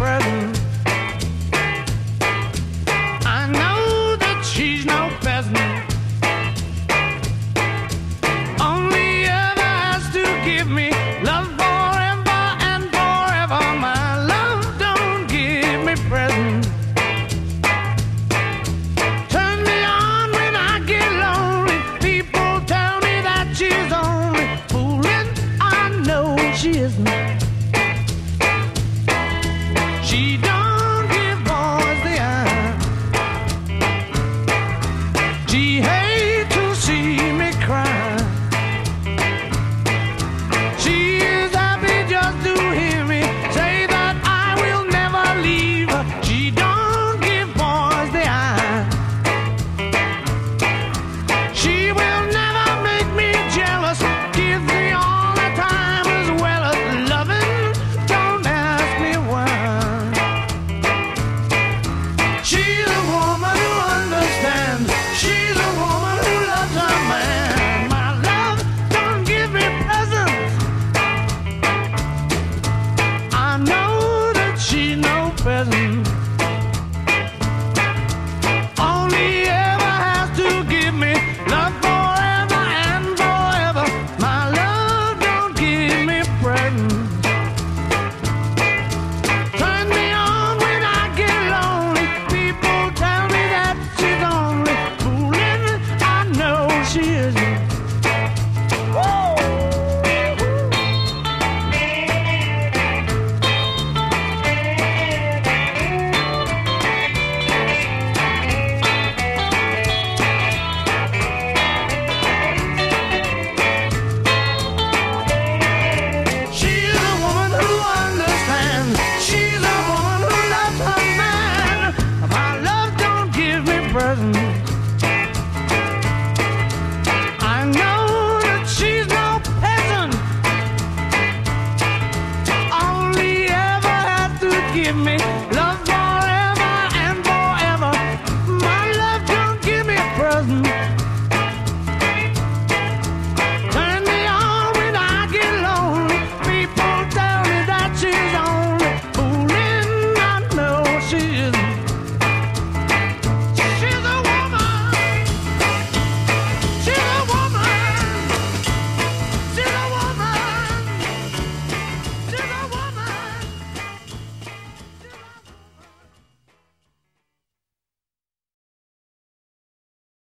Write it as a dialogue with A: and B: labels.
A: present. I know that she's no peasant. Only ever has to give me love forever and forever. My love don't give me presents.